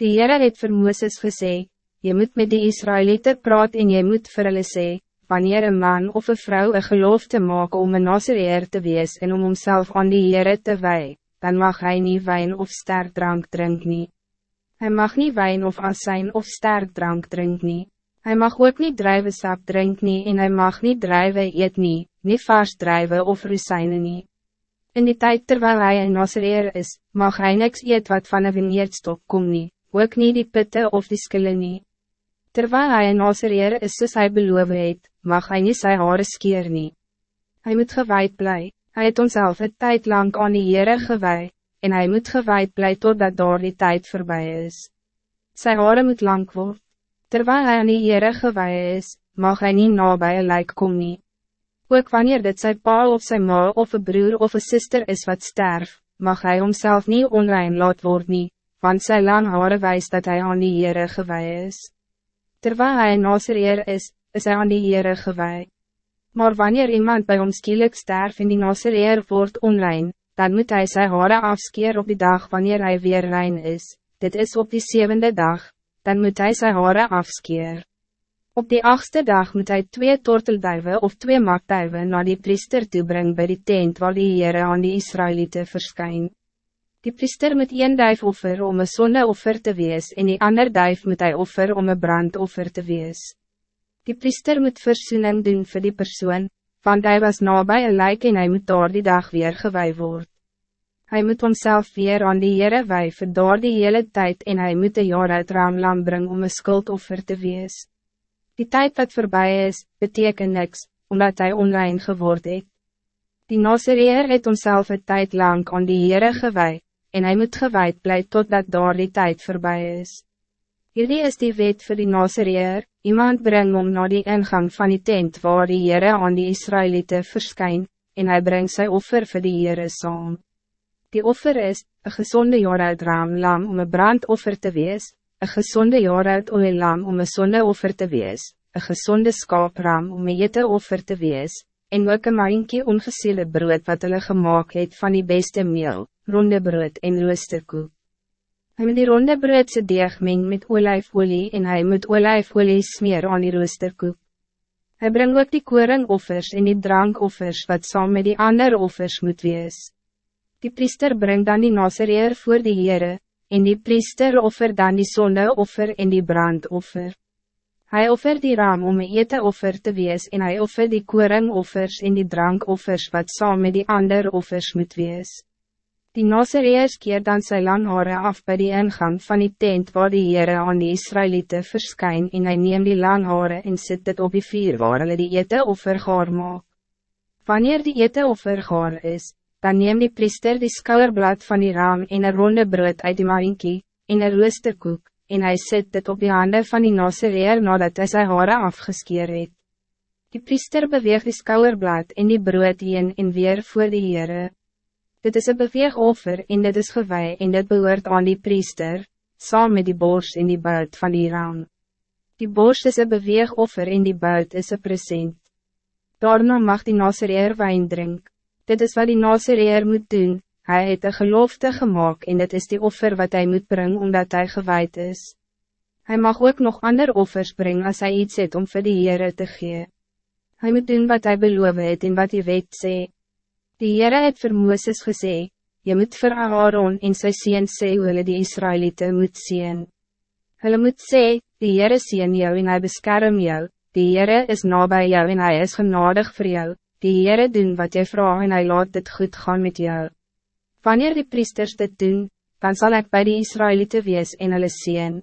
Die Heere het vir Mooses gesê, Je moet met die Israëlieten praat en je moet vir hulle sê, wanneer een man of een vrouw een geloof te maken om een Nazareer te wees en om homself aan die Heere te wij, dan mag hij niet wijn of sterk drank drink nie. Hij mag niet wijn of azijn of sterk drank drink nie. Hij mag ook niet drijven sap drink nie en hij mag niet drijven eet nie, nie vars drijven of rusijnen nie. In die tijd terwijl hij een Nazareer is, mag hij niks eet wat van een vineerdstok kom nie, ook niet die pitte of die skille nie. Terwijl hij een Nazareer is soos hy beloof het, mag hij niet sy hare skeer nie. Hy moet gewijd bly, hy het onszelf een tijd lang aan die Heere gewij, en hij moet gewijd bly totdat daar die tijd voorbij is. Sy hare moet lang word, terwijl hij aan die Heere gewij is, mag hij niet nabij een lijk kom nie. Ook wanneer dit sy pa of sy ma of een broer of een sister is wat sterf, mag hij homself niet onrein laat word nie, want sy lang hare wijst dat hij aan die Heere gewij is. Terwijl hij een Nazareer is, is hij aan die Heere gewij. Maar wanneer iemand bij ons skielik sterf in die Nazareer wordt onrein, dan moet hij zijn haren afskeer op die dag wanneer hij weer rein is, dit is op die zevende dag, dan moet hij zijn haren afskeer. Op die achtste dag moet hij twee tortelduiven of twee makduiven naar die priester toebrengen bij die tent waar die Heere aan die Israëlieten verschijnt. Die priester moet een duif offer om een zonneoffer te wees en die ander duif moet hij offer om een brandoffer te wees. Die priester moet versoening doen voor die persoon, want hij was nabij een lijk en hij moet door die dag weer gewij word. Hij moet homself weer aan die Heere wij vir door die hele tijd en hij moet een jaar uit raamlam bring om een skuldoffer te wees. Die tijd wat voorbij is, betekent niks, omdat hij onrein geworden het. Die Nazareer het homself een tijd lang aan die Heere gewij, en hij moet gewijd blij totdat daar die tijd voorbij is. Hierdie is die wet voor die Nazareer, iemand brengt om naar die ingang van die tent waar die Heere aan die Israëlieten verskyn, en hij brengt zijn offer voor die Heere saam. Die offer is, een gezonde jaar uit raamlam om een brandoffer te wees, een gezonde jaar uit lam om een zondeoffer te wees, een gezonde skaapram om een offer te wees, en ook een maaienkie ongesiele brood wat hulle gemaakt het van die beste meel, ronde brood en roosterkoek. Hij moet die ronde broodse deeg meng met olijfolie en hij moet olijfolie smeer aan die roosterkoek. Hij brengt ook die koringoffers en die drankoffers wat saam met die andere offers moet wees. Die priester brengt dan die nasereer voor die Heere, en die priester offer dan die zondeoffer en die brandoffer. Hij offer die raam om een ete offer te wees en hij offer die koringoffers en die drankoffers wat saam met die andere offers moet wees. Die Nazareers keer dan sy lang hare af bij die ingang van die tent waar die Heere aan die Israëlieten verskyn en hy neem die lang hare en sit dit op die vier waar hulle die ete offer gaar maak. Wanneer die ete offer gaar is, dan neem die priester die skouwerblad van die raam en een ronde brood uit die marinkie, en een roosterkoek, en hij zet dit op de handen van die Nazareer nadat hij zijn haren afgeskeer het. Die priester beweegt die skouwerblad en die brood heen en weer voor de Heere. Dit is een beweegoffer en dit is gewij en dit behoort aan die priester, saam met die borst en die buit van die raam. Die borst is een beweegoffer en die buit is een present. Daarna mag die Nazareer wijn drink. Dit is wat die Nazareer moet doen, Hij het een gelofte gemaakt en het is die offer wat hij moet brengen omdat hij gewijd is. Hij mag ook nog ander offers brengen als hij iets het om vir die Heere te gee. Hij moet doen wat hij beloof het en wat hij weet sê. Die Heere het vir Mooses gesê, Je moet vir Aaron en sy sien sê hoe hulle die Israëlieten moet sien. Hulle moet sê, die Heere sien jou en hij beskerm jou, die Heere is nabij jou en hij is genadig voor jou, die Heere doen wat jy vraag en hij laat dit goed gaan met jou. Wanneer die priesters dit doen, dan zal ik bij die Israëlieten wees en hulle zien.